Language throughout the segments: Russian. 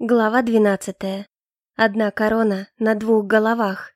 Глава двенадцатая. Одна корона на двух головах.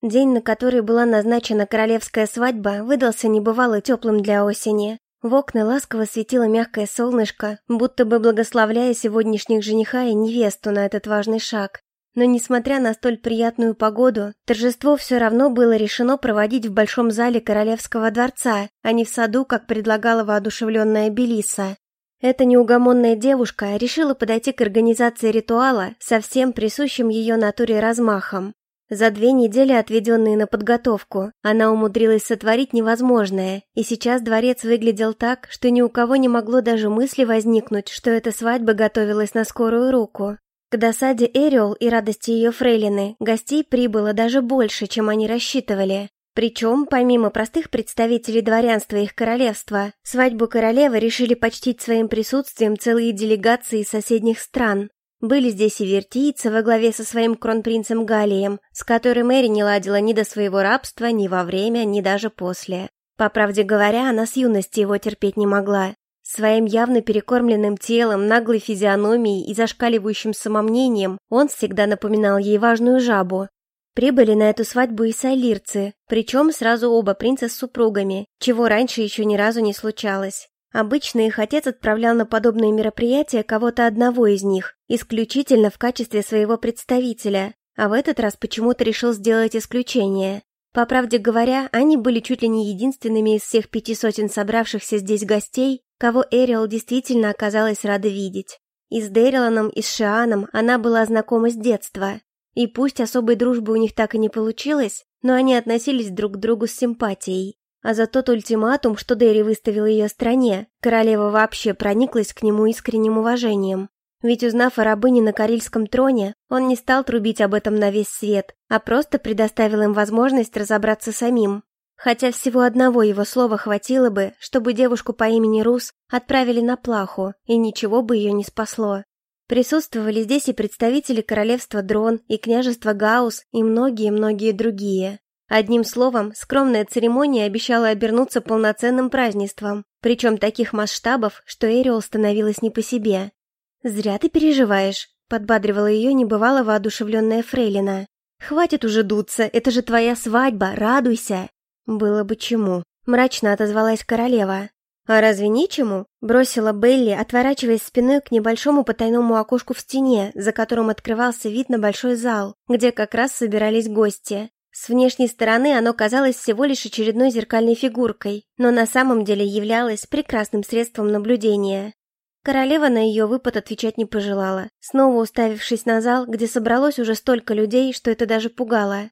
День, на который была назначена королевская свадьба, выдался небывало теплым для осени. В окна ласково светило мягкое солнышко, будто бы благословляя сегодняшних жениха и невесту на этот важный шаг. Но несмотря на столь приятную погоду, торжество все равно было решено проводить в большом зале королевского дворца, а не в саду, как предлагала воодушевленная Белиса. Эта неугомонная девушка решила подойти к организации ритуала со всем присущим ее натуре размахом. За две недели, отведенные на подготовку, она умудрилась сотворить невозможное, и сейчас дворец выглядел так, что ни у кого не могло даже мысли возникнуть, что эта свадьба готовилась на скорую руку. К досаде Эриол и радости ее фрейлины гостей прибыло даже больше, чем они рассчитывали. Причем, помимо простых представителей дворянства и их королевства, свадьбу королевы решили почтить своим присутствием целые делегации из соседних стран. Были здесь и вертийцы во главе со своим кронпринцем Галием, с которым Эри не ладила ни до своего рабства, ни во время, ни даже после. По правде говоря, она с юности его терпеть не могла. Своим явно перекормленным телом, наглой физиономией и зашкаливающим самомнением он всегда напоминал ей важную жабу, Прибыли на эту свадьбу и салирцы, причем сразу оба принца с супругами, чего раньше еще ни разу не случалось. Обычно их отец отправлял на подобные мероприятия кого-то одного из них, исключительно в качестве своего представителя, а в этот раз почему-то решил сделать исключение. По правде говоря, они были чуть ли не единственными из всех пяти сотен собравшихся здесь гостей, кого Эриол действительно оказалась рада видеть. И с Дэриланом, и с Шианом она была знакома с детства, и пусть особой дружбы у них так и не получилось, но они относились друг к другу с симпатией. А за тот ультиматум, что Дерри выставил ее стране, королева вообще прониклась к нему искренним уважением. Ведь узнав о рабыне на Карельском троне, он не стал трубить об этом на весь свет, а просто предоставил им возможность разобраться самим. Хотя всего одного его слова хватило бы, чтобы девушку по имени Рус отправили на плаху, и ничего бы ее не спасло. Присутствовали здесь и представители королевства Дрон, и княжества Гаус, и многие-многие другие. Одним словом, скромная церемония обещала обернуться полноценным празднеством, причем таких масштабов, что Эриол становилась не по себе. «Зря ты переживаешь», — подбадривала ее небывало воодушевленная Фрейлина. «Хватит уже дуться, это же твоя свадьба, радуйся!» «Было бы чему», — мрачно отозвалась королева. «А разве нечему?» – бросила Белли, отворачиваясь спиной к небольшому потайному окошку в стене, за которым открывался вид на большой зал, где как раз собирались гости. С внешней стороны оно казалось всего лишь очередной зеркальной фигуркой, но на самом деле являлось прекрасным средством наблюдения. Королева на ее выпад отвечать не пожелала, снова уставившись на зал, где собралось уже столько людей, что это даже пугало.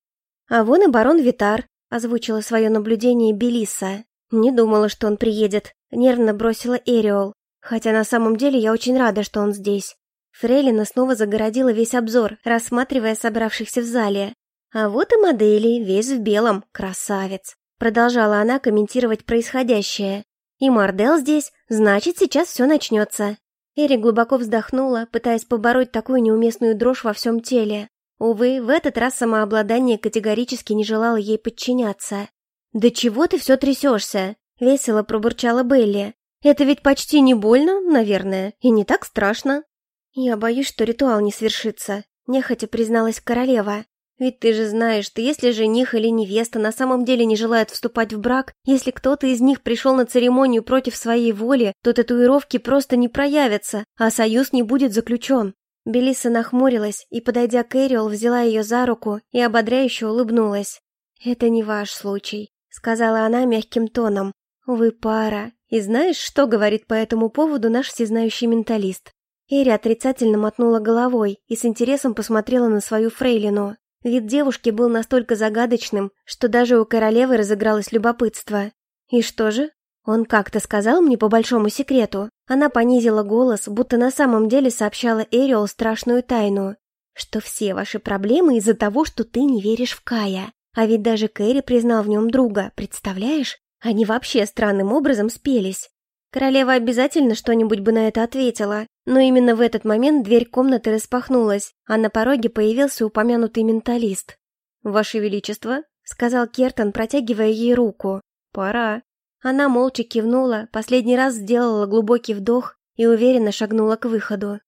«А вон и барон Витар», – озвучила свое наблюдение Белиса. «Не думала, что он приедет», — нервно бросила Эриол. «Хотя на самом деле я очень рада, что он здесь». Фрейлина снова загородила весь обзор, рассматривая собравшихся в зале. «А вот и модели, весь в белом, красавец», — продолжала она комментировать происходящее. «И Мардел здесь, значит, сейчас все начнется». Эри глубоко вздохнула, пытаясь побороть такую неуместную дрожь во всем теле. Увы, в этот раз самообладание категорически не желало ей подчиняться. «Да чего ты все трясешься?» — весело пробурчала Белли. «Это ведь почти не больно, наверное, и не так страшно». «Я боюсь, что ритуал не свершится», — нехотя призналась королева. «Ведь ты же знаешь, что если жених или невеста на самом деле не желают вступать в брак, если кто-то из них пришел на церемонию против своей воли, то татуировки просто не проявятся, а союз не будет заключен». Белиса нахмурилась и, подойдя к Эриол, взяла ее за руку и ободряюще улыбнулась. «Это не ваш случай сказала она мягким тоном. «Вы пара. И знаешь, что говорит по этому поводу наш всезнающий менталист?» Эри отрицательно мотнула головой и с интересом посмотрела на свою фрейлину. Вид девушки был настолько загадочным, что даже у королевы разыгралось любопытство. «И что же?» Он как-то сказал мне по большому секрету. Она понизила голос, будто на самом деле сообщала Эриол страшную тайну. Что все ваши проблемы из-за того, что ты не веришь в Кая. А ведь даже Кэрри признал в нем друга, представляешь? Они вообще странным образом спелись. Королева обязательно что-нибудь бы на это ответила, но именно в этот момент дверь комнаты распахнулась, а на пороге появился упомянутый менталист. «Ваше Величество», — сказал Кертон, протягивая ей руку. «Пора». Она молча кивнула, последний раз сделала глубокий вдох и уверенно шагнула к выходу.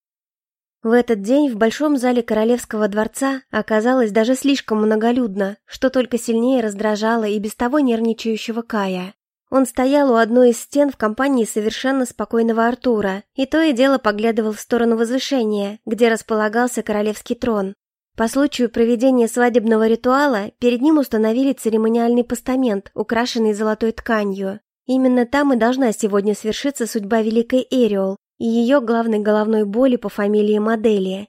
В этот день в большом зале королевского дворца оказалось даже слишком многолюдно, что только сильнее раздражало и без того нервничающего Кая. Он стоял у одной из стен в компании совершенно спокойного Артура, и то и дело поглядывал в сторону возвышения, где располагался королевский трон. По случаю проведения свадебного ритуала перед ним установили церемониальный постамент, украшенный золотой тканью. Именно там и должна сегодня свершиться судьба великой Эриол, и ее главной головной боли по фамилии Модели.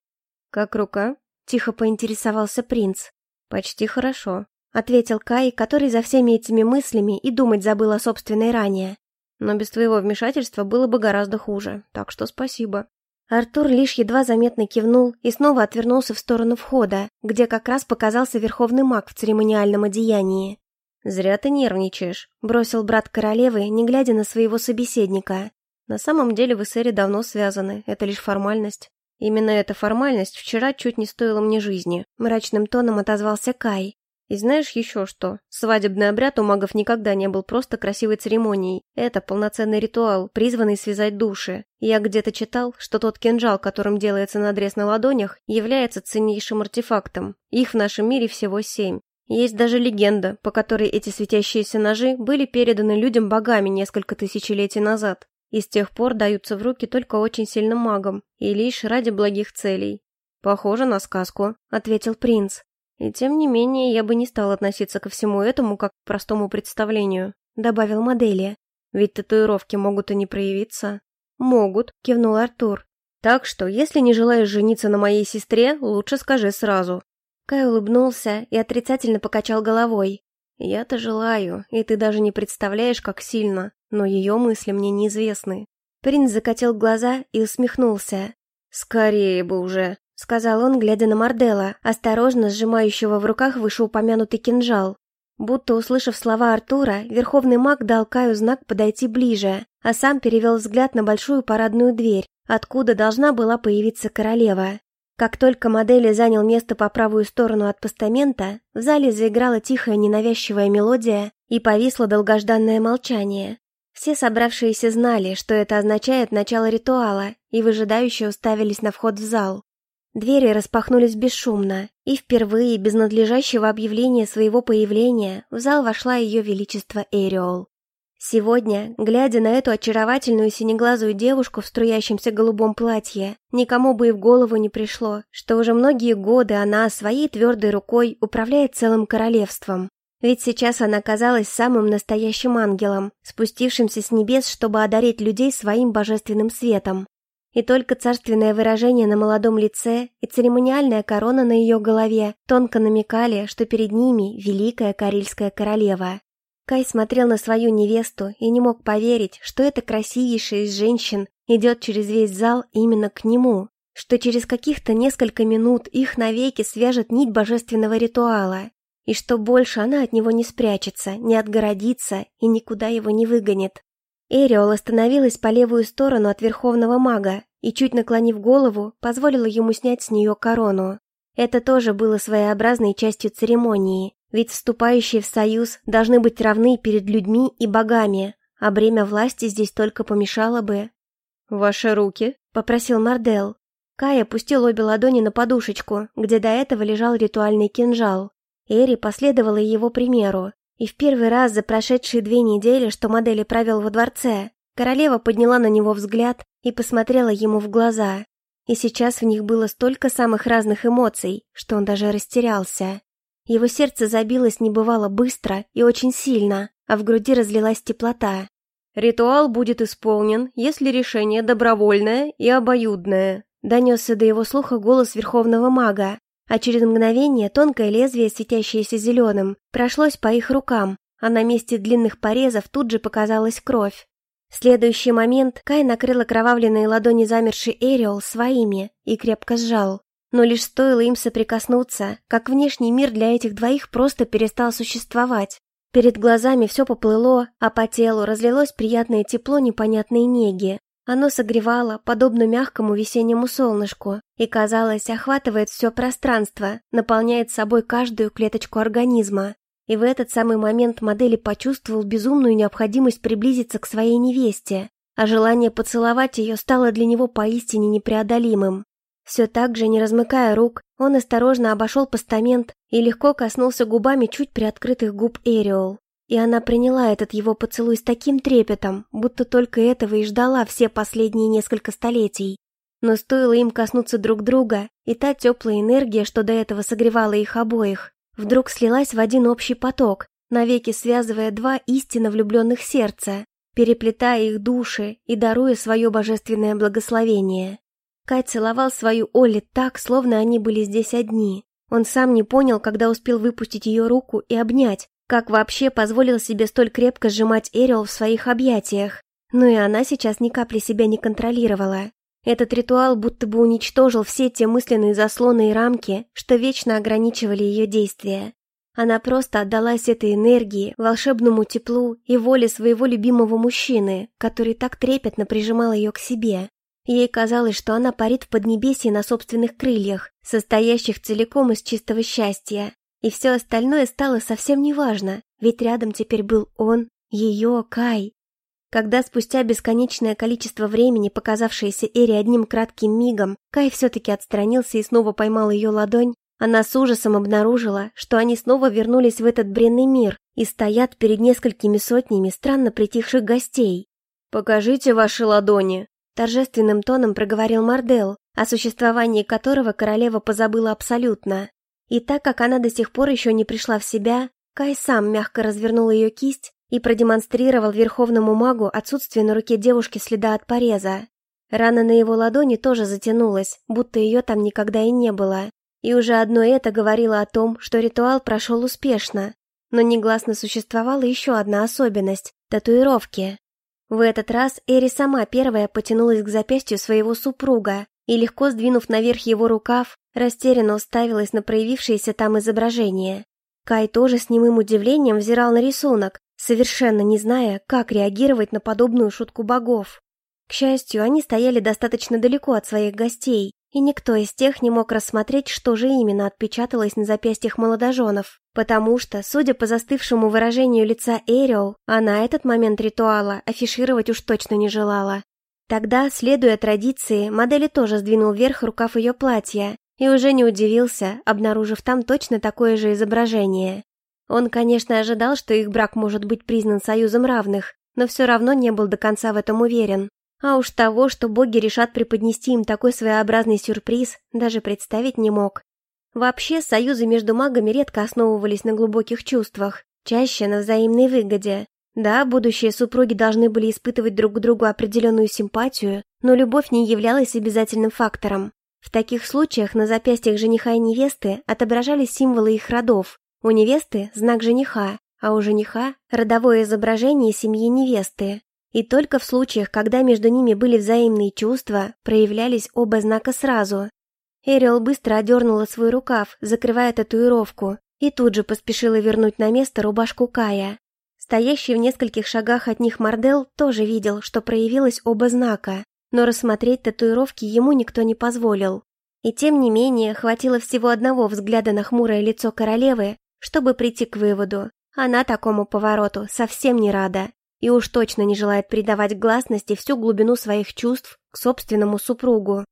«Как рука?» — тихо поинтересовался принц. «Почти хорошо», — ответил Кай, который за всеми этими мыслями и думать забыл о собственной ране. «Но без твоего вмешательства было бы гораздо хуже, так что спасибо». Артур лишь едва заметно кивнул и снова отвернулся в сторону входа, где как раз показался верховный маг в церемониальном одеянии. «Зря ты нервничаешь», — бросил брат королевы, не глядя на своего собеседника. На самом деле вы с Эри давно связаны, это лишь формальность. Именно эта формальность вчера чуть не стоила мне жизни, мрачным тоном отозвался Кай. И знаешь еще что? Свадебный обряд у магов никогда не был просто красивой церемонией. Это полноценный ритуал, призванный связать души. Я где-то читал, что тот кинжал, которым делается надрез на ладонях, является ценнейшим артефактом. Их в нашем мире всего семь. Есть даже легенда, по которой эти светящиеся ножи были переданы людям богами несколько тысячелетий назад и с тех пор даются в руки только очень сильным магам и лишь ради благих целей. «Похоже на сказку», — ответил принц. «И тем не менее я бы не стал относиться ко всему этому как к простому представлению», — добавил модели. «Ведь татуировки могут и не проявиться». «Могут», — кивнул Артур. «Так что, если не желаешь жениться на моей сестре, лучше скажи сразу». Кай улыбнулся и отрицательно покачал головой. «Я-то желаю, и ты даже не представляешь, как сильно но ее мысли мне неизвестны. Принц закатил глаза и усмехнулся. «Скорее бы уже», — сказал он, глядя на Мардела, осторожно сжимающего в руках вышеупомянутый кинжал. Будто услышав слова Артура, верховный маг дал Каю знак подойти ближе, а сам перевел взгляд на большую парадную дверь, откуда должна была появиться королева. Как только модели занял место по правую сторону от постамента, в зале заиграла тихая ненавязчивая мелодия и повисло долгожданное молчание. Все собравшиеся знали, что это означает начало ритуала, и выжидающие уставились на вход в зал. Двери распахнулись бесшумно, и впервые, без надлежащего объявления своего появления, в зал вошла ее величество Эриол. Сегодня, глядя на эту очаровательную синеглазую девушку в струящемся голубом платье, никому бы и в голову не пришло, что уже многие годы она своей твердой рукой управляет целым королевством, ведь сейчас она казалась самым настоящим ангелом, спустившимся с небес, чтобы одарить людей своим божественным светом. И только царственное выражение на молодом лице и церемониальная корона на ее голове тонко намекали, что перед ними великая карельская королева. Кай смотрел на свою невесту и не мог поверить, что эта красивейшая из женщин идет через весь зал именно к нему, что через каких-то несколько минут их навеки свяжет нить божественного ритуала, и что больше она от него не спрячется, не отгородится и никуда его не выгонит. Эриол остановилась по левую сторону от верховного мага и, чуть наклонив голову, позволила ему снять с нее корону. Это тоже было своеобразной частью церемонии, ведь вступающие в союз должны быть равны перед людьми и богами, а бремя власти здесь только помешало бы. «Ваши руки?» — попросил Мардел. Кай опустил обе ладони на подушечку, где до этого лежал ритуальный кинжал. Эри последовала его примеру, и в первый раз за прошедшие две недели, что модели провел во дворце, королева подняла на него взгляд и посмотрела ему в глаза. И сейчас в них было столько самых разных эмоций, что он даже растерялся. Его сердце забилось небывало быстро и очень сильно, а в груди разлилась теплота. «Ритуал будет исполнен, если решение добровольное и обоюдное», донесся до его слуха голос верховного мага, а через мгновение тонкое лезвие, светящееся зеленым, прошлось по их рукам, а на месте длинных порезов тут же показалась кровь. В следующий момент Кай накрыл окровавленные ладони замершей Эриол своими и крепко сжал. Но лишь стоило им соприкоснуться, как внешний мир для этих двоих просто перестал существовать. Перед глазами все поплыло, а по телу разлилось приятное тепло непонятной неги. Оно согревало, подобно мягкому весеннему солнышку, и, казалось, охватывает все пространство, наполняет собой каждую клеточку организма. И в этот самый момент модели почувствовал безумную необходимость приблизиться к своей невесте, а желание поцеловать ее стало для него поистине непреодолимым. Все так же, не размыкая рук, он осторожно обошел постамент и легко коснулся губами чуть приоткрытых губ Эриол. И она приняла этот его поцелуй с таким трепетом, будто только этого и ждала все последние несколько столетий. Но стоило им коснуться друг друга, и та теплая энергия, что до этого согревала их обоих, вдруг слилась в один общий поток, навеки связывая два истинно влюбленных сердца, переплетая их души и даруя свое божественное благословение. Кай целовал свою Олли так, словно они были здесь одни. Он сам не понял, когда успел выпустить ее руку и обнять, как вообще позволил себе столь крепко сжимать Эриол в своих объятиях. Но и она сейчас ни капли себя не контролировала. Этот ритуал будто бы уничтожил все те мысленные заслоны и рамки, что вечно ограничивали ее действия. Она просто отдалась этой энергии, волшебному теплу и воле своего любимого мужчины, который так трепетно прижимал ее к себе. Ей казалось, что она парит в поднебесье на собственных крыльях, состоящих целиком из чистого счастья. И все остальное стало совсем неважно, ведь рядом теперь был он, ее, Кай. Когда спустя бесконечное количество времени, показавшееся Эри одним кратким мигом, Кай все-таки отстранился и снова поймал ее ладонь, она с ужасом обнаружила, что они снова вернулись в этот бренный мир и стоят перед несколькими сотнями странно притихших гостей. «Покажите ваши ладони», – торжественным тоном проговорил Мардел, о существовании которого королева позабыла абсолютно. И так как она до сих пор еще не пришла в себя, Кай сам мягко развернул ее кисть и продемонстрировал верховному магу отсутствие на руке девушки следа от пореза. Рана на его ладони тоже затянулась, будто ее там никогда и не было. И уже одно это говорило о том, что ритуал прошел успешно. Но негласно существовала еще одна особенность – татуировки. В этот раз Эри сама первая потянулась к запястью своего супруга и, легко сдвинув наверх его рукав, растерянно уставилась на проявившееся там изображение. Кай тоже с немым удивлением взирал на рисунок, совершенно не зная, как реагировать на подобную шутку богов. К счастью, они стояли достаточно далеко от своих гостей, и никто из тех не мог рассмотреть, что же именно отпечаталось на запястьях молодоженов, потому что, судя по застывшему выражению лица Эриол, она этот момент ритуала афишировать уж точно не желала. Тогда, следуя традиции, модели тоже сдвинул вверх рукав ее платья и уже не удивился, обнаружив там точно такое же изображение. Он, конечно, ожидал, что их брак может быть признан союзом равных, но все равно не был до конца в этом уверен. А уж того, что боги решат преподнести им такой своеобразный сюрприз, даже представить не мог. Вообще, союзы между магами редко основывались на глубоких чувствах, чаще на взаимной выгоде. Да, будущие супруги должны были испытывать друг к другу определенную симпатию, но любовь не являлась обязательным фактором. В таких случаях на запястьях жениха и невесты отображались символы их родов. У невесты – знак жениха, а у жениха – родовое изображение семьи невесты. И только в случаях, когда между ними были взаимные чувства, проявлялись оба знака сразу. Эриол быстро одернула свой рукав, закрывая татуировку, и тут же поспешила вернуть на место рубашку Кая. Стоящий в нескольких шагах от них Мардел тоже видел, что проявилось оба знака, но рассмотреть татуировки ему никто не позволил. И тем не менее, хватило всего одного взгляда на хмурое лицо королевы, чтобы прийти к выводу. Она такому повороту совсем не рада и уж точно не желает придавать гласности всю глубину своих чувств к собственному супругу.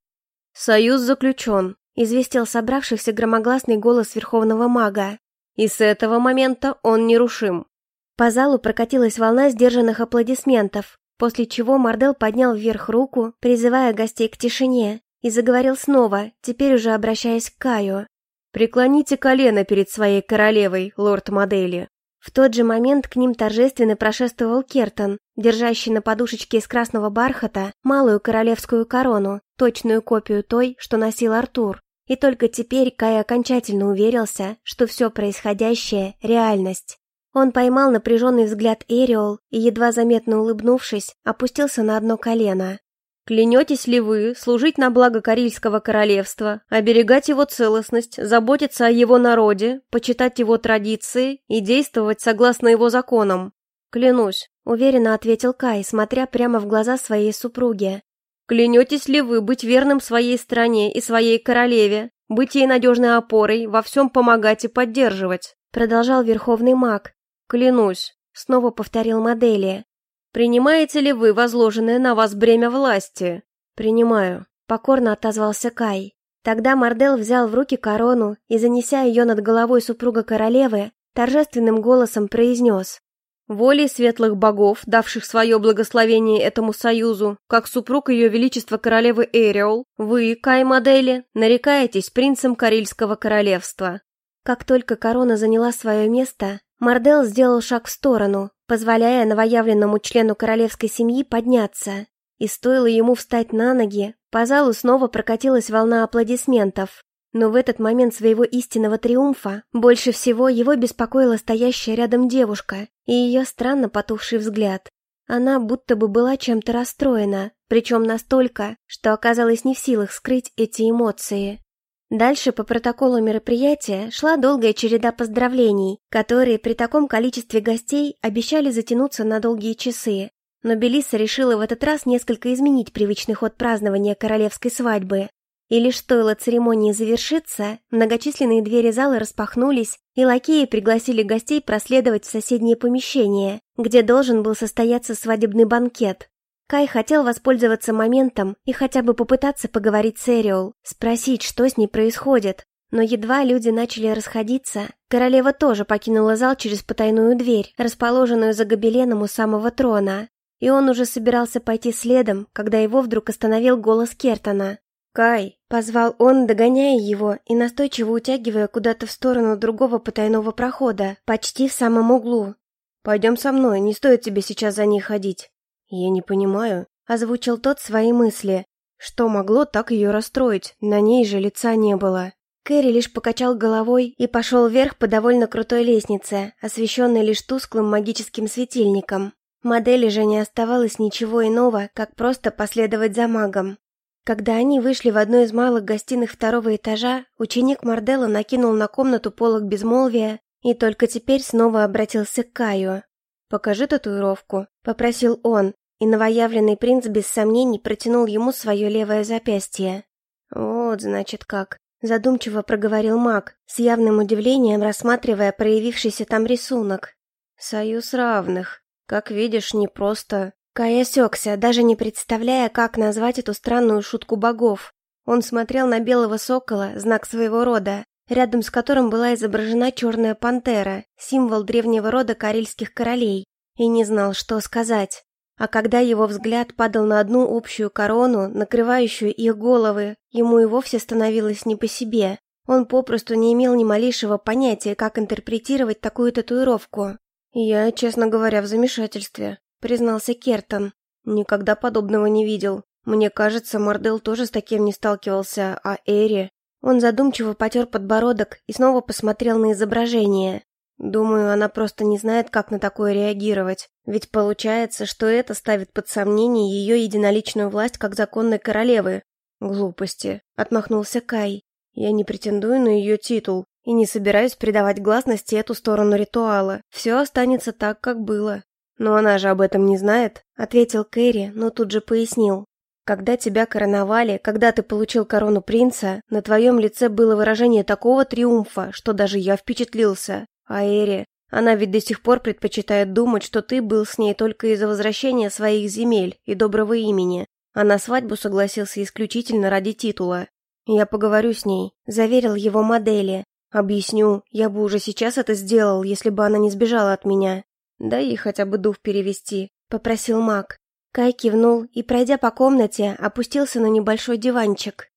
«Союз заключен», — известил собравшихся громогласный голос верховного мага. «И с этого момента он нерушим». По залу прокатилась волна сдержанных аплодисментов, после чего Мардел поднял вверх руку, призывая гостей к тишине, и заговорил снова, теперь уже обращаясь к Каю. «Преклоните колено перед своей королевой, лорд Модели. В тот же момент к ним торжественно прошествовал Кертон, держащий на подушечке из красного бархата малую королевскую корону, точную копию той, что носил Артур. И только теперь Кай окончательно уверился, что все происходящее – реальность. Он поймал напряженный взгляд Эриол и, едва заметно улыбнувшись, опустился на одно колено. Клянетесь ли вы служить на благо Карильского королевства, оберегать его целостность, заботиться о его народе, почитать его традиции и действовать согласно его законам? Клянусь, уверенно ответил Кай, смотря прямо в глаза своей супруге. Клянетесь ли вы быть верным своей стране и своей королеве, быть ей надежной опорой, во всем помогать и поддерживать? Продолжал верховный маг. Клянусь, снова повторил Модели. Принимаете ли вы возложенное на вас бремя власти? Принимаю, покорно отозвался Кай. Тогда Мардел взял в руки корону и, занеся ее над головой супруга королевы, торжественным голосом произнес Волей светлых богов, давших свое благословение этому союзу, как супруг ее величества королевы Эриол, вы, Кай Модели, нарекаетесь принцем Карельского королевства. Как только корона заняла свое место, Мардел сделал шаг в сторону, позволяя новоявленному члену королевской семьи подняться. И стоило ему встать на ноги, по залу снова прокатилась волна аплодисментов. Но в этот момент своего истинного триумфа больше всего его беспокоила стоящая рядом девушка и ее странно потухший взгляд. Она будто бы была чем-то расстроена, причем настолько, что оказалась не в силах скрыть эти эмоции. Дальше по протоколу мероприятия шла долгая череда поздравлений, которые при таком количестве гостей обещали затянуться на долгие часы. Но Белиса решила в этот раз несколько изменить привычный ход празднования королевской свадьбы. И лишь стоило церемонии завершиться, многочисленные двери зала распахнулись, и лакеи пригласили гостей проследовать в соседнее помещение, где должен был состояться свадебный банкет. Кай хотел воспользоваться моментом и хотя бы попытаться поговорить с Эриол, спросить, что с ней происходит. Но едва люди начали расходиться, королева тоже покинула зал через потайную дверь, расположенную за гобеленом у самого трона. И он уже собирался пойти следом, когда его вдруг остановил голос Кертона. «Кай!» — позвал он, догоняя его и настойчиво утягивая куда-то в сторону другого потайного прохода, почти в самом углу. «Пойдем со мной, не стоит тебе сейчас за ней ходить». «Я не понимаю», — озвучил тот свои мысли. Что могло так ее расстроить? На ней же лица не было. Кэрри лишь покачал головой и пошел вверх по довольно крутой лестнице, освещенной лишь тусклым магическим светильником. Модели же не оставалось ничего иного, как просто последовать за магом. Когда они вышли в одну из малых гостиных второго этажа, ученик Марделла накинул на комнату полог безмолвия и только теперь снова обратился к Каю. «Покажи татуировку», — попросил он, и новоявленный принц без сомнений протянул ему свое левое запястье. «Вот, значит, как», — задумчиво проговорил маг, с явным удивлением рассматривая проявившийся там рисунок. «Союз равных. Как видишь, не просто Кай осекся, даже не представляя, как назвать эту странную шутку богов. Он смотрел на белого сокола, знак своего рода, рядом с которым была изображена черная пантера, символ древнего рода карельских королей, и не знал, что сказать. А когда его взгляд падал на одну общую корону, накрывающую их головы, ему и вовсе становилось не по себе. Он попросту не имел ни малейшего понятия, как интерпретировать такую татуировку. Я, честно говоря, в замешательстве признался Кертон. Никогда подобного не видел. Мне кажется, Мордел тоже с таким не сталкивался, а Эри... Он задумчиво потер подбородок и снова посмотрел на изображение. Думаю, она просто не знает, как на такое реагировать. Ведь получается, что это ставит под сомнение ее единоличную власть как законной королевы. Глупости, отмахнулся Кай. Я не претендую на ее титул и не собираюсь придавать гласности эту сторону ритуала. Все останется так, как было. «Но она же об этом не знает», — ответил Кэрри, но тут же пояснил. «Когда тебя короновали, когда ты получил корону принца, на твоем лице было выражение такого триумфа, что даже я впечатлился. А Эри, она ведь до сих пор предпочитает думать, что ты был с ней только из-за возвращения своих земель и доброго имени, а на свадьбу согласился исключительно ради титула. Я поговорю с ней», — заверил его модели. «Объясню, я бы уже сейчас это сделал, если бы она не сбежала от меня. «Да и хотя бы дух перевести», — попросил маг. Кай кивнул и, пройдя по комнате, опустился на небольшой диванчик.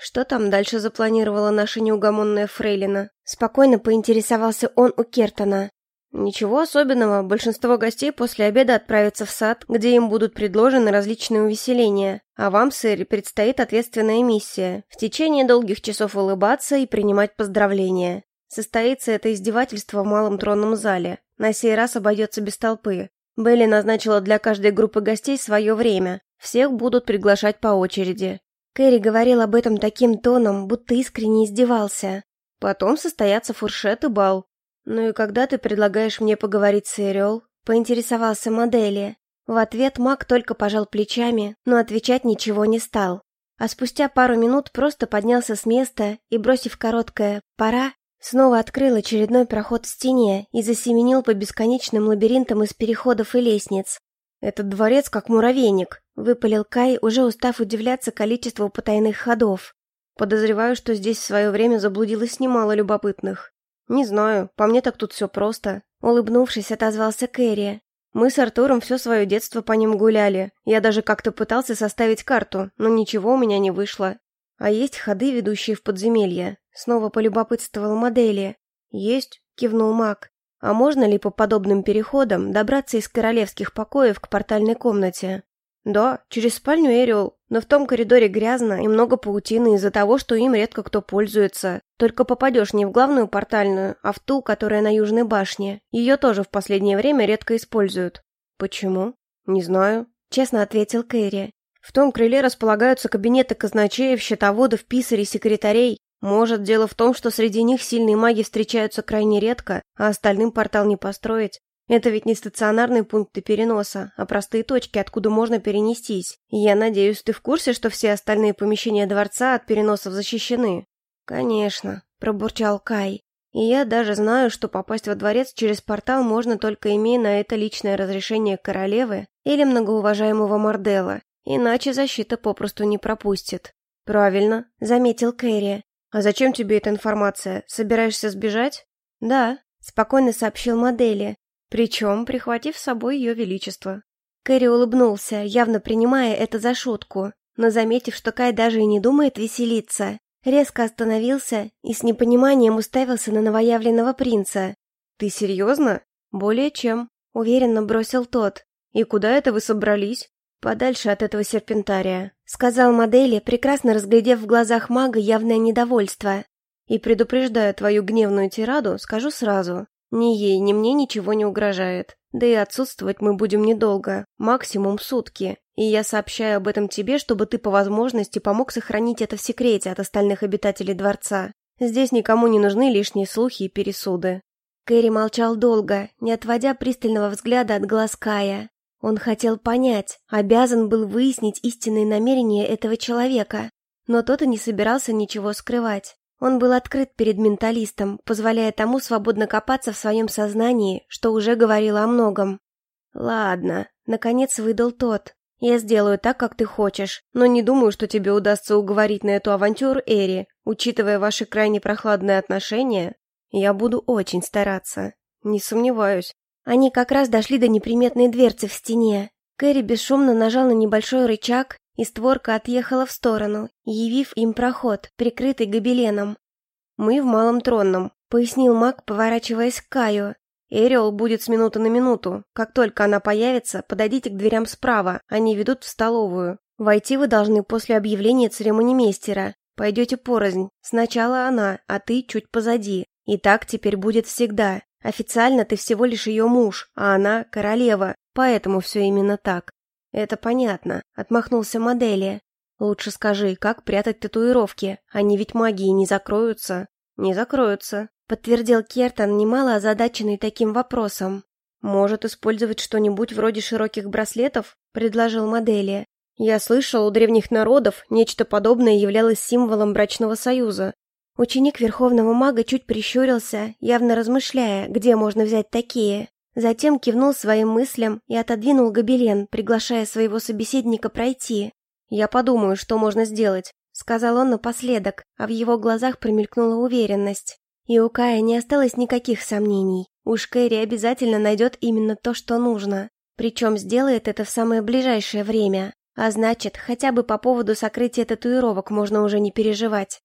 «Что там дальше запланировала наша неугомонная фрейлина?» Спокойно поинтересовался он у Кертона. «Ничего особенного, большинство гостей после обеда отправятся в сад, где им будут предложены различные увеселения, а вам, сэр, предстоит ответственная миссия – в течение долгих часов улыбаться и принимать поздравления. Состоится это издевательство в малом тронном зале. На сей раз обойдется без толпы. Белли назначила для каждой группы гостей свое время. Всех будут приглашать по очереди. Кэрри говорил об этом таким тоном, будто искренне издевался. Потом состоятся фуршет и бал. «Ну и когда ты предлагаешь мне поговорить с Эриол?» – поинтересовался модели. В ответ маг только пожал плечами, но отвечать ничего не стал. А спустя пару минут просто поднялся с места и, бросив короткое «пора», Снова открыл очередной проход в стене и засеменил по бесконечным лабиринтам из переходов и лестниц. «Этот дворец как муравейник», — выпалил Кай, уже устав удивляться количеству потайных ходов. Подозреваю, что здесь в свое время заблудилось немало любопытных. Не знаю, по мне так тут все просто. Улыбнувшись, отозвался Кэрри. Мы с Артуром все свое детство по ним гуляли. Я даже как-то пытался составить карту, но ничего у меня не вышло. А есть ходы, ведущие в подземелье. Снова полюбопытствовал модели. Есть, кивнул маг. А можно ли по подобным переходам добраться из королевских покоев к портальной комнате? Да, через спальню Эриол, но в том коридоре грязно и много паутины из-за того, что им редко кто пользуется. Только попадешь не в главную портальную, а в ту, которая на Южной башне. Ее тоже в последнее время редко используют. Почему? Не знаю. Честно ответил Кэрри. В том крыле располагаются кабинеты казначеев, счетоводов, писарей, секретарей. Может, дело в том, что среди них сильные маги встречаются крайне редко, а остальным портал не построить. Это ведь не стационарные пункты переноса, а простые точки, откуда можно перенестись. Я надеюсь, ты в курсе, что все остальные помещения дворца от переносов защищены? Конечно, пробурчал Кай. И я даже знаю, что попасть во дворец через портал можно только имея на это личное разрешение королевы или многоуважаемого Мордела, иначе защита попросту не пропустит. Правильно, заметил Кэрри. А зачем тебе эта информация? Собираешься сбежать? Да, спокойно сообщил модели, причем прихватив с собой ее величество. Кэрри улыбнулся, явно принимая это за шутку, но заметив, что Кай даже и не думает веселиться, резко остановился и с непониманием уставился на новоявленного принца. «Ты серьезно?» «Более чем», — уверенно бросил тот. «И куда это вы собрались?» «Подальше от этого серпентария», — сказал модели, прекрасно разглядев в глазах мага явное недовольство. «И предупреждая твою гневную тираду, скажу сразу. Ни ей, ни мне ничего не угрожает. Да и отсутствовать мы будем недолго, максимум сутки. И я сообщаю об этом тебе, чтобы ты по возможности помог сохранить это в секрете от остальных обитателей дворца. Здесь никому не нужны лишние слухи и пересуды. Кэрри молчал долго, не отводя пристального взгляда от глаз Кая. Он хотел понять, обязан был выяснить истинные намерения этого человека, но тот и не собирался ничего скрывать. Он был открыт перед менталистом, позволяя тому свободно копаться в своем сознании, что уже говорило о многом. «Ладно», — наконец выдал тот. «Я сделаю так, как ты хочешь, но не думаю, что тебе удастся уговорить на эту авантюру Эри. Учитывая ваши крайне прохладные отношения, я буду очень стараться. Не сомневаюсь». Они как раз дошли до неприметной дверцы в стене. Кэрри бесшумно нажал на небольшой рычаг, и створка отъехала в сторону, явив им проход, прикрытый гобеленом. «Мы в Малом Тронном», — пояснил маг, поворачиваясь к Каю. «Эриол будет с минуты на минуту. Как только она появится, подойдите к дверям справа, они ведут в столовую. Войти вы должны после объявления церемонимейстера. Пойдете порознь. Сначала она, а ты чуть позади. И так теперь будет всегда. Официально ты всего лишь ее муж, а она королева, поэтому все именно так. «Это понятно», — отмахнулся модели. «Лучше скажи, как прятать татуировки? Они ведь магии не закроются». «Не закроются», — подтвердил Кертон, немало озадаченный таким вопросом. «Может использовать что-нибудь вроде широких браслетов?» — предложил модели. «Я слышал, у древних народов нечто подобное являлось символом брачного союза». Ученик Верховного Мага чуть прищурился, явно размышляя, где можно взять такие. Затем кивнул своим мыслям и отодвинул гобелен, приглашая своего собеседника пройти. «Я подумаю, что можно сделать», — сказал он напоследок, а в его глазах промелькнула уверенность. И у Кая не осталось никаких сомнений. Уж Кэрри обязательно найдет именно то, что нужно. Причем сделает это в самое ближайшее время. А значит, хотя бы по поводу сокрытия татуировок можно уже не переживать.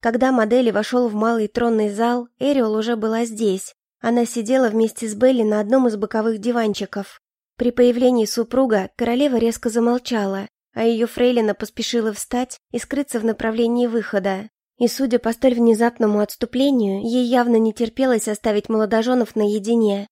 Когда модели вошел в малый тронный зал, Эриол уже была здесь, она сидела вместе с Белли на одном из боковых диванчиков. При появлении супруга королева резко замолчала, а ее фрейлина поспешила встать и скрыться в направлении выхода. И, судя по столь внезапному отступлению, ей явно не терпелось оставить молодоженов наедине.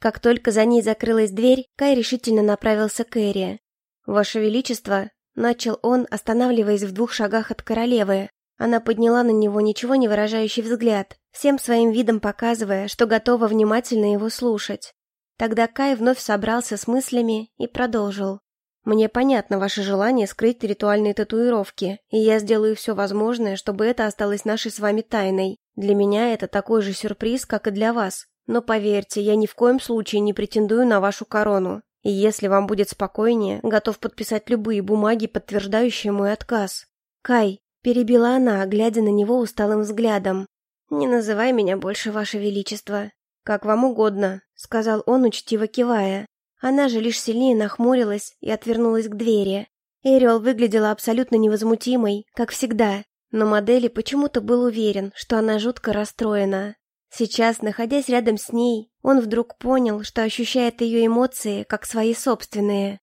Как только за ней закрылась дверь, Кай решительно направился к Эри. «Ваше Величество», — начал он, останавливаясь в двух шагах от королевы. Она подняла на него ничего не выражающий взгляд, всем своим видом показывая, что готова внимательно его слушать. Тогда Кай вновь собрался с мыслями и продолжил. «Мне понятно ваше желание скрыть ритуальные татуировки, и я сделаю все возможное, чтобы это осталось нашей с вами тайной. Для меня это такой же сюрприз, как и для вас. Но поверьте, я ни в коем случае не претендую на вашу корону. И если вам будет спокойнее, готов подписать любые бумаги, подтверждающие мой отказ. Кай, Перебила она, глядя на него усталым взглядом. «Не называй меня больше, Ваше Величество». «Как вам угодно», — сказал он, учтиво кивая. Она же лишь сильнее нахмурилась и отвернулась к двери. Эриол выглядела абсолютно невозмутимой, как всегда, но модели почему-то был уверен, что она жутко расстроена. Сейчас, находясь рядом с ней, он вдруг понял, что ощущает ее эмоции, как свои собственные.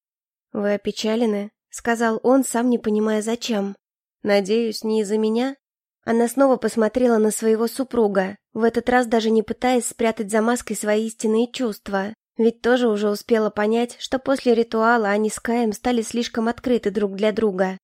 «Вы опечалены?» — сказал он, сам не понимая зачем. «Надеюсь, не из-за меня?» Она снова посмотрела на своего супруга, в этот раз даже не пытаясь спрятать за маской свои истинные чувства. Ведь тоже уже успела понять, что после ритуала они с Каем стали слишком открыты друг для друга.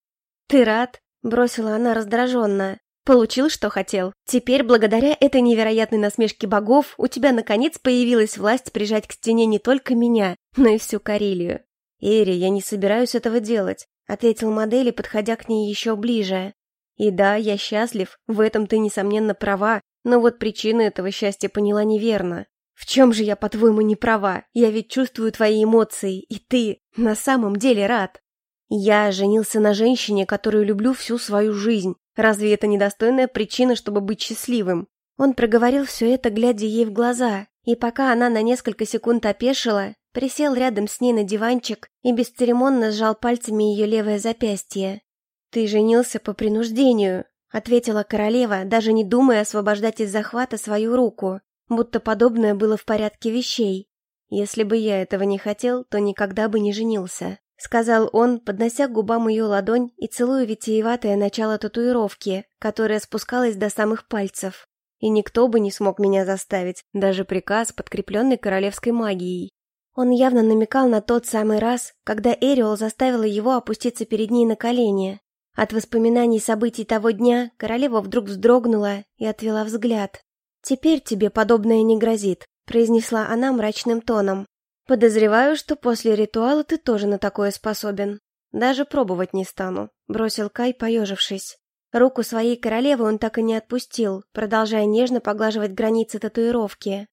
«Ты рад?» — бросила она раздраженно. «Получил, что хотел. Теперь, благодаря этой невероятной насмешке богов, у тебя наконец появилась власть прижать к стене не только меня, но и всю Карелию». «Эри, я не собираюсь этого делать ответил модель, подходя к ней еще ближе. И да, я счастлив, в этом ты, несомненно, права, но вот причину этого счастья поняла неверно. В чем же я, по-твоему, не права? Я ведь чувствую твои эмоции, и ты на самом деле рад. Я женился на женщине, которую люблю всю свою жизнь. Разве это недостойная причина, чтобы быть счастливым? Он проговорил все это, глядя ей в глаза, и пока она на несколько секунд опешила, присел рядом с ней на диванчик и бесцеремонно сжал пальцами ее левое запястье. «Ты женился по принуждению», — ответила королева, даже не думая освобождать из захвата свою руку, будто подобное было в порядке вещей. «Если бы я этого не хотел, то никогда бы не женился», — сказал он, поднося к губам ее ладонь и целуя витиеватое начало татуировки, которая спускалась до самых пальцев. И никто бы не смог меня заставить, даже приказ, подкрепленный королевской магией. Он явно намекал на тот самый раз, когда Эриол заставила его опуститься перед ней на колени. От воспоминаний событий того дня королева вдруг вздрогнула и отвела взгляд. «Теперь тебе подобное не грозит», — произнесла она мрачным тоном. «Подозреваю, что после ритуала ты тоже на такое способен. Даже пробовать не стану», — бросил Кай, поежившись. Руку своей королевы он так и не отпустил, продолжая нежно поглаживать границы татуировки.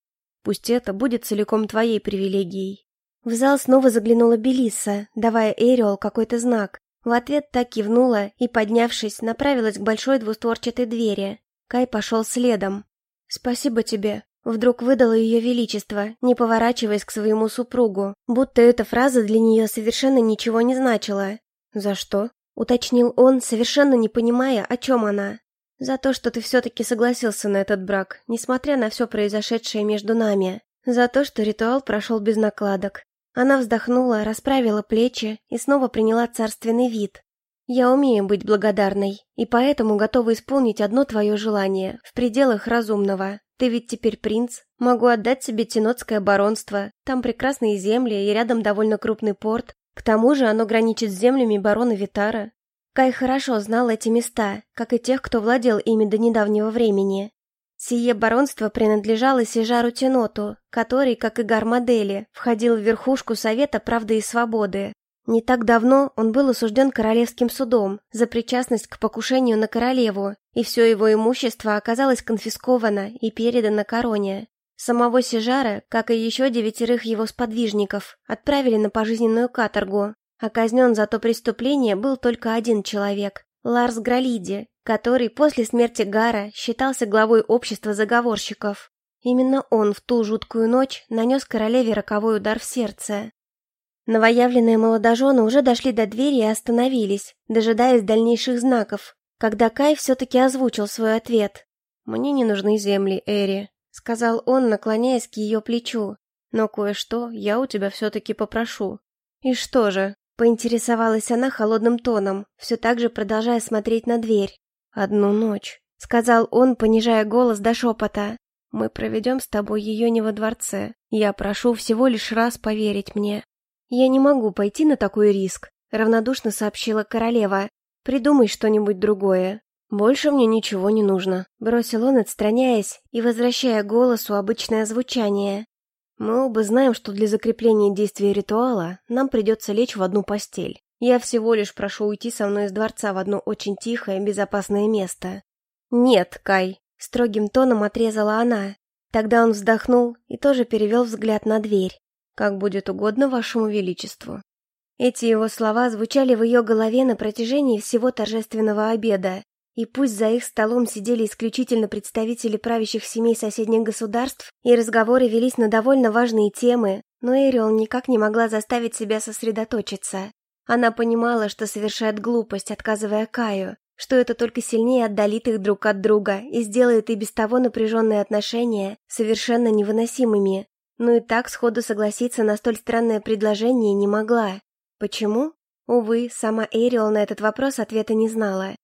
Пусть это будет целиком твоей привилегией. В зал снова заглянула Белисса, давая Эриол какой-то знак. В ответ так кивнула и, поднявшись, направилась к большой двустворчатой двери. Кай пошел следом. «Спасибо тебе», — вдруг выдало ее величество, не поворачиваясь к своему супругу, будто эта фраза для нее совершенно ничего не значила. «За что?» — уточнил он, совершенно не понимая, о чем она. За то, что ты все-таки согласился на этот брак, несмотря на все произошедшее между нами. За то, что ритуал прошел без накладок. Она вздохнула, расправила плечи и снова приняла царственный вид. Я умею быть благодарной, и поэтому готова исполнить одно твое желание, в пределах разумного. Ты ведь теперь принц. Могу отдать тебе Тинотское баронство. Там прекрасные земли и рядом довольно крупный порт. К тому же оно граничит с землями барона Витара. Кай хорошо знал эти места, как и тех, кто владел ими до недавнего времени. Сие баронство принадлежало Сижару Теноту, который, как и Гармадели, входил в верхушку Совета правды и свободы. Не так давно он был осужден королевским судом за причастность к покушению на королеву, и все его имущество оказалось конфисковано и передано короне. Самого Сижара, как и еще девятерых его сподвижников, отправили на пожизненную каторгу, а казнен за то преступление был только один человек – Ларс Гралиди, который после смерти Гара считался главой общества заговорщиков. Именно он в ту жуткую ночь нанес королеве роковой удар в сердце. Новоявленные молодожены уже дошли до двери и остановились, дожидаясь дальнейших знаков, когда Кай все-таки озвучил свой ответ. «Мне не нужны земли, Эри», — сказал он, наклоняясь к ее плечу. «Но кое-что я у тебя все-таки попрошу». «И что же?» Поинтересовалась она холодным тоном, все так же продолжая смотреть на дверь. «Одну ночь», — сказал он, понижая голос до шепота. «Мы проведем с тобой ее не во дворце. Я прошу всего лишь раз поверить мне». «Я не могу пойти на такой риск», — равнодушно сообщила королева. «Придумай что-нибудь другое». «Больше мне ничего не нужно», — бросил он, отстраняясь и возвращая голосу обычное звучание. Мы оба знаем, что для закрепления действия ритуала нам придется лечь в одну постель. Я всего лишь прошу уйти со мной из дворца в одно очень тихое, безопасное место. Нет, Кай, строгим тоном отрезала она. Тогда он вздохнул и тоже перевел взгляд на дверь. Как будет угодно вашему величеству. Эти его слова звучали в ее голове на протяжении всего торжественного обеда, И пусть за их столом сидели исключительно представители правящих семей соседних государств, и разговоры велись на довольно важные темы, но Эриол никак не могла заставить себя сосредоточиться. Она понимала, что совершает глупость, отказывая Каю, что это только сильнее отдалит их друг от друга и сделает и без того напряженные отношения совершенно невыносимыми. Но и так сходу согласиться на столь странное предложение не могла. Почему? Увы, сама Эриол на этот вопрос ответа не знала.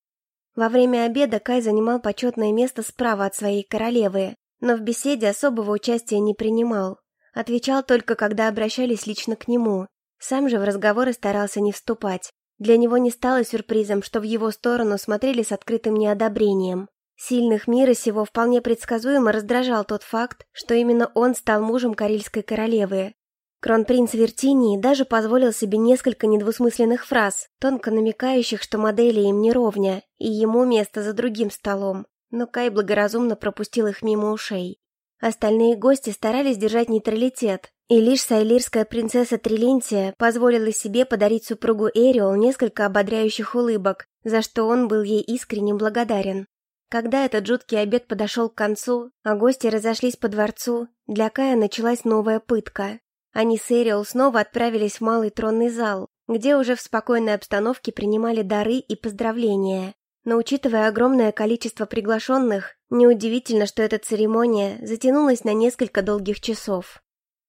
Во время обеда Кай занимал почетное место справа от своей королевы, но в беседе особого участия не принимал. Отвечал только, когда обращались лично к нему. Сам же в разговоры старался не вступать. Для него не стало сюрпризом, что в его сторону смотрели с открытым неодобрением. Сильных мира сего вполне предсказуемо раздражал тот факт, что именно он стал мужем карельской королевы, Кронпринц Вертинии даже позволил себе несколько недвусмысленных фраз, тонко намекающих, что модели им не ровня, и ему место за другим столом, но Кай благоразумно пропустил их мимо ушей. Остальные гости старались держать нейтралитет, и лишь сайлирская принцесса Трилинтия позволила себе подарить супругу Эриол несколько ободряющих улыбок, за что он был ей искренне благодарен. Когда этот жуткий обед подошел к концу, а гости разошлись по дворцу, для Кая началась новая пытка. Они с Эриол снова отправились в малый тронный зал, где уже в спокойной обстановке принимали дары и поздравления. Но учитывая огромное количество приглашенных, неудивительно, что эта церемония затянулась на несколько долгих часов.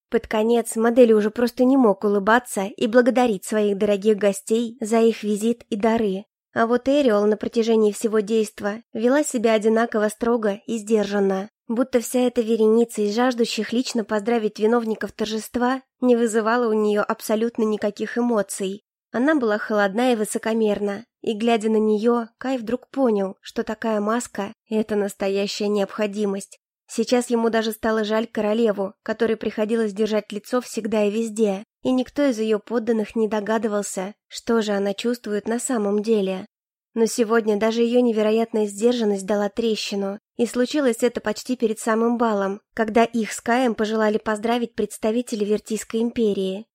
Под конец модель уже просто не мог улыбаться и благодарить своих дорогих гостей за их визит и дары. А вот Эриол на протяжении всего действа вела себя одинаково строго и сдержанно. Будто вся эта вереница из жаждущих лично поздравить виновников торжества не вызывала у нее абсолютно никаких эмоций. Она была холодна и высокомерна, и, глядя на нее, Кай вдруг понял, что такая маска — это настоящая необходимость. Сейчас ему даже стало жаль королеву, которой приходилось держать лицо всегда и везде, и никто из ее подданных не догадывался, что же она чувствует на самом деле. Но сегодня даже ее невероятная сдержанность дала трещину, и случилось это почти перед самым балом, когда их с Каем пожелали поздравить представители Вертийской империи.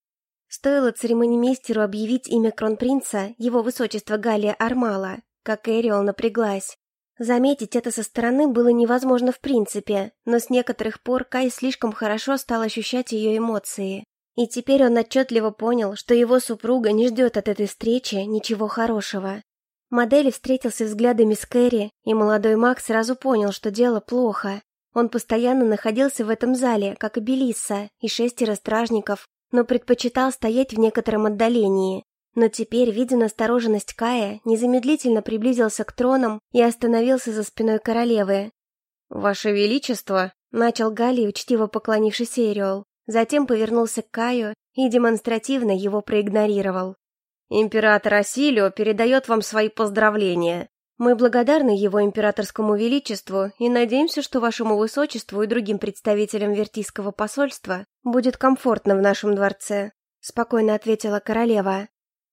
Стоило церемонимейстеру объявить имя кронпринца, его высочество Галия Армала, как Эриол напряглась. Заметить это со стороны было невозможно в принципе, но с некоторых пор Кай слишком хорошо стал ощущать ее эмоции. И теперь он отчетливо понял, что его супруга не ждет от этой встречи ничего хорошего. Модели встретился взглядами с Кэрри, и молодой маг сразу понял, что дело плохо. Он постоянно находился в этом зале, как и Белисса, и шестеро стражников, но предпочитал стоять в некотором отдалении. Но теперь, видя настороженность Кая, незамедлительно приблизился к тронам и остановился за спиной королевы. «Ваше Величество!» — начал Галли, учтиво поклонившись Эриол. Затем повернулся к Каю и демонстративно его проигнорировал. Император Асилио передает вам свои поздравления. Мы благодарны его императорскому величеству и надеемся, что вашему высочеству и другим представителям Вертийского посольства будет комфортно в нашем дворце», — спокойно ответила королева.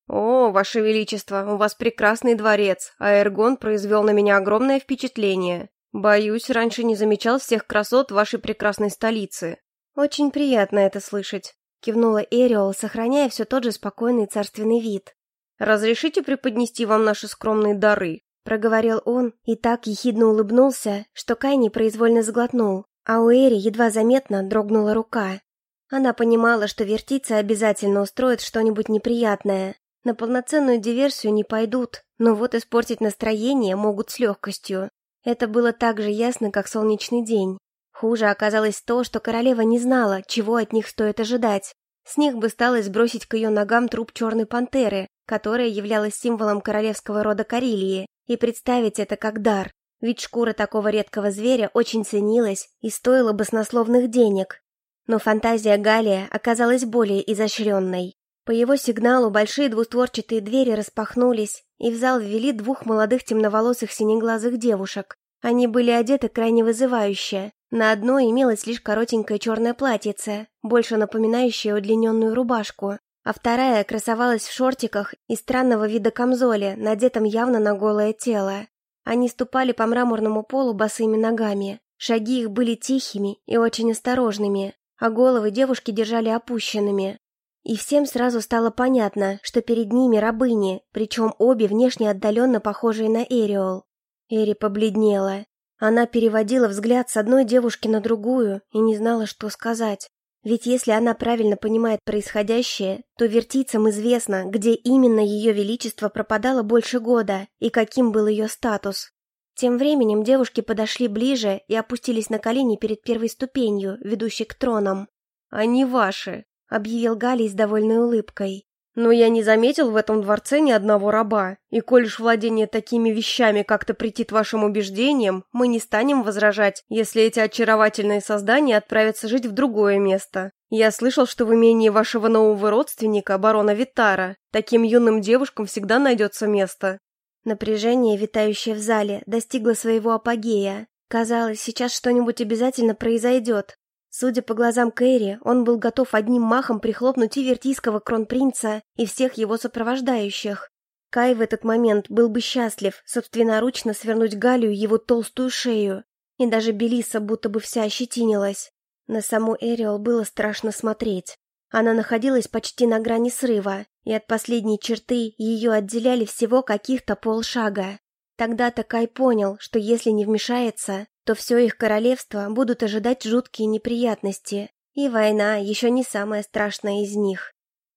«О, ваше величество, у вас прекрасный дворец, а Эргон произвел на меня огромное впечатление. Боюсь, раньше не замечал всех красот вашей прекрасной столицы». «Очень приятно это слышать кивнула Эриол, сохраняя все тот же спокойный царственный вид. «Разрешите преподнести вам наши скромные дары?» проговорил он и так ехидно улыбнулся, что Кай непроизвольно сглотнул, а у Эри едва заметно дрогнула рука. Она понимала, что вертица обязательно устроит что-нибудь неприятное. На полноценную диверсию не пойдут, но вот испортить настроение могут с легкостью. Это было так же ясно, как солнечный день. Хуже оказалось то, что королева не знала, чего от них стоит ожидать. С них бы стало сбросить к ее ногам труп черной пантеры, которая являлась символом королевского рода Карелии, и представить это как дар, ведь шкура такого редкого зверя очень ценилась и стоила баснословных денег. Но фантазия Галия оказалась более изощренной. По его сигналу большие двустворчатые двери распахнулись, и в зал ввели двух молодых темноволосых синеглазых девушек. Они были одеты крайне вызывающе, на одной имелось лишь коротенькое черное платьице, больше напоминающее удлиненную рубашку, а вторая красовалась в шортиках и странного вида камзоле, надетом явно на голое тело. Они ступали по мраморному полу босыми ногами. Шаги их были тихими и очень осторожными, а головы девушки держали опущенными. И всем сразу стало понятно, что перед ними рабыни, причем обе внешне отдаленно похожие на Эриол. Эри побледнела. Она переводила взгляд с одной девушки на другую и не знала, что сказать. Ведь если она правильно понимает происходящее, то вертицам известно, где именно ее величество пропадало больше года и каким был ее статус. Тем временем девушки подошли ближе и опустились на колени перед первой ступенью, ведущей к тронам. «Они ваши», — объявил Галий с довольной улыбкой. Но я не заметил в этом дворце ни одного раба, и коль уж владение такими вещами как-то претит вашим убеждениям, мы не станем возражать, если эти очаровательные создания отправятся жить в другое место. Я слышал, что в имении вашего нового родственника, барона Витара, таким юным девушкам всегда найдется место. Напряжение, витающее в зале, достигло своего апогея. Казалось, сейчас что-нибудь обязательно произойдет, Судя по глазам Кэрри, он был готов одним махом прихлопнуть и вертийского кронпринца, и всех его сопровождающих. Кай в этот момент был бы счастлив собственноручно свернуть Галию его толстую шею, и даже Белиса будто бы вся ощетинилась. На саму Эриол было страшно смотреть. Она находилась почти на грани срыва, и от последней черты ее отделяли всего каких-то полшага. Тогда-то Кай понял, что если не вмешается, то все их королевство будут ожидать жуткие неприятности, и война еще не самая страшная из них.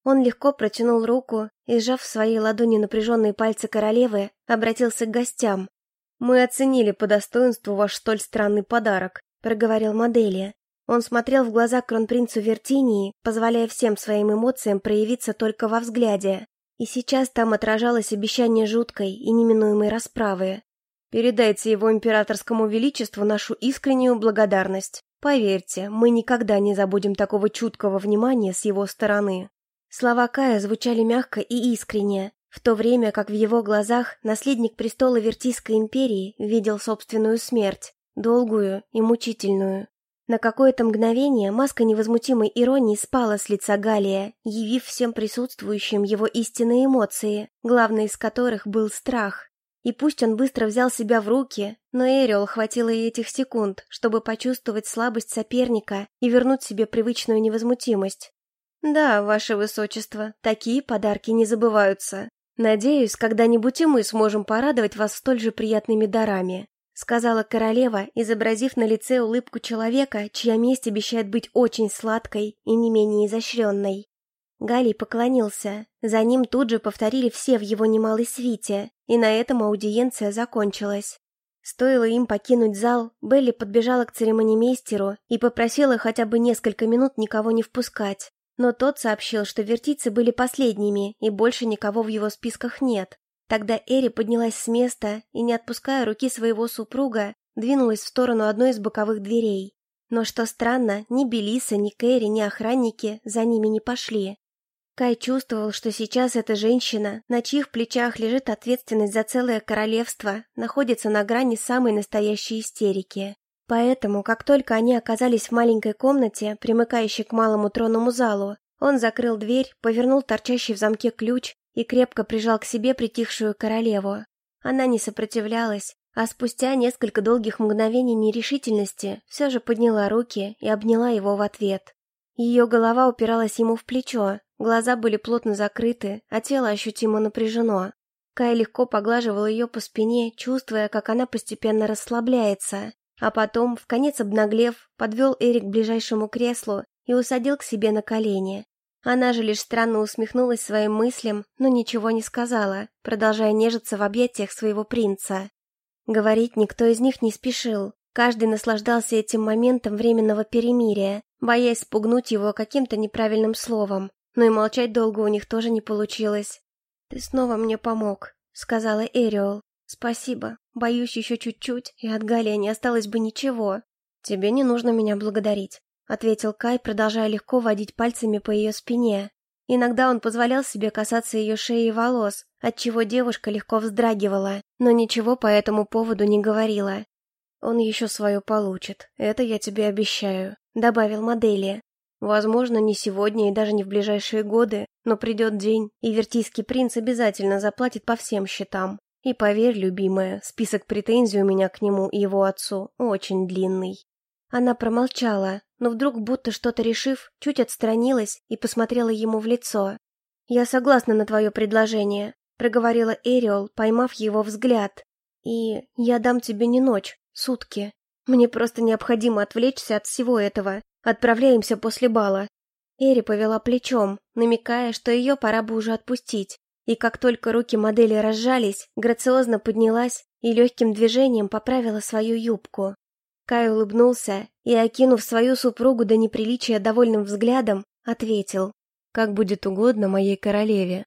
Он легко протянул руку и, сжав в своей ладони напряженные пальцы королевы, обратился к гостям. «Мы оценили по достоинству ваш столь странный подарок», — проговорил Модели. Он смотрел в глаза кронпринцу Вертинии, позволяя всем своим эмоциям проявиться только во взгляде. И сейчас там отражалось обещание жуткой и неминуемой расправы. Передайте его императорскому величеству нашу искреннюю благодарность. Поверьте, мы никогда не забудем такого чуткого внимания с его стороны». Слова Кая звучали мягко и искренне, в то время как в его глазах наследник престола Вертийской империи видел собственную смерть, долгую и мучительную. На какое-то мгновение маска невозмутимой иронии спала с лица Галия, явив всем присутствующим его истинные эмоции, главной из которых был страх. И пусть он быстро взял себя в руки, но Эриол хватило и этих секунд, чтобы почувствовать слабость соперника и вернуть себе привычную невозмутимость. «Да, ваше высочество, такие подарки не забываются. Надеюсь, когда-нибудь и мы сможем порадовать вас столь же приятными дарами», сказала королева, изобразив на лице улыбку человека, чья месть обещает быть очень сладкой и не менее изощренной. Галий поклонился. За ним тут же повторили все в его немалой свите, и на этом аудиенция закончилась. Стоило им покинуть зал, Белли подбежала к церемонимейстеру и попросила хотя бы несколько минут никого не впускать. Но тот сообщил, что вертицы были последними, и больше никого в его списках нет. Тогда Эри поднялась с места и, не отпуская руки своего супруга, двинулась в сторону одной из боковых дверей. Но что странно, ни Белиса, ни Кэрри, ни охранники за ними не пошли. Кай чувствовал, что сейчас эта женщина, на чьих плечах лежит ответственность за целое королевство, находится на грани самой настоящей истерики. Поэтому, как только они оказались в маленькой комнате, примыкающей к малому тронному залу, он закрыл дверь, повернул торчащий в замке ключ и крепко прижал к себе притихшую королеву. Она не сопротивлялась, а спустя несколько долгих мгновений нерешительности все же подняла руки и обняла его в ответ. Ее голова упиралась ему в плечо, Глаза были плотно закрыты, а тело ощутимо напряжено. Кай легко поглаживал ее по спине, чувствуя, как она постепенно расслабляется. А потом, в конец обнаглев, подвел Эрик к ближайшему креслу и усадил к себе на колени. Она же лишь странно усмехнулась своим мыслям, но ничего не сказала, продолжая нежиться в объятиях своего принца. Говорить никто из них не спешил. Каждый наслаждался этим моментом временного перемирия, боясь спугнуть его каким-то неправильным словом, но и молчать долго у них тоже не получилось. «Ты снова мне помог», — сказала Эриол. «Спасибо. Боюсь еще чуть-чуть, и от Галия не осталось бы ничего. Тебе не нужно меня благодарить», — ответил Кай, продолжая легко водить пальцами по ее спине. Иногда он позволял себе касаться ее шеи и волос, отчего девушка легко вздрагивала, но ничего по этому поводу не говорила. «Он еще свое получит, это я тебе обещаю», — добавил Модели. Возможно, не сегодня и даже не в ближайшие годы, но придет день, и Вертийский принц обязательно заплатит по всем счетам. И поверь, любимая, список претензий у меня к нему и его отцу очень длинный. Она промолчала, но вдруг, будто что-то решив, чуть отстранилась и посмотрела ему в лицо. «Я согласна на твое предложение», — проговорила Эриол, поймав его взгляд. И я дам тебе не ночь, сутки. Мне просто необходимо отвлечься от всего этого. Отправляемся после бала. Эри повела плечом, намекая, что ее пора бы уже отпустить. И как только руки модели разжались, грациозно поднялась и легким движением поправила свою юбку. Кай улыбнулся и, окинув свою супругу до неприличия довольным взглядом, ответил, «Как будет угодно моей королеве».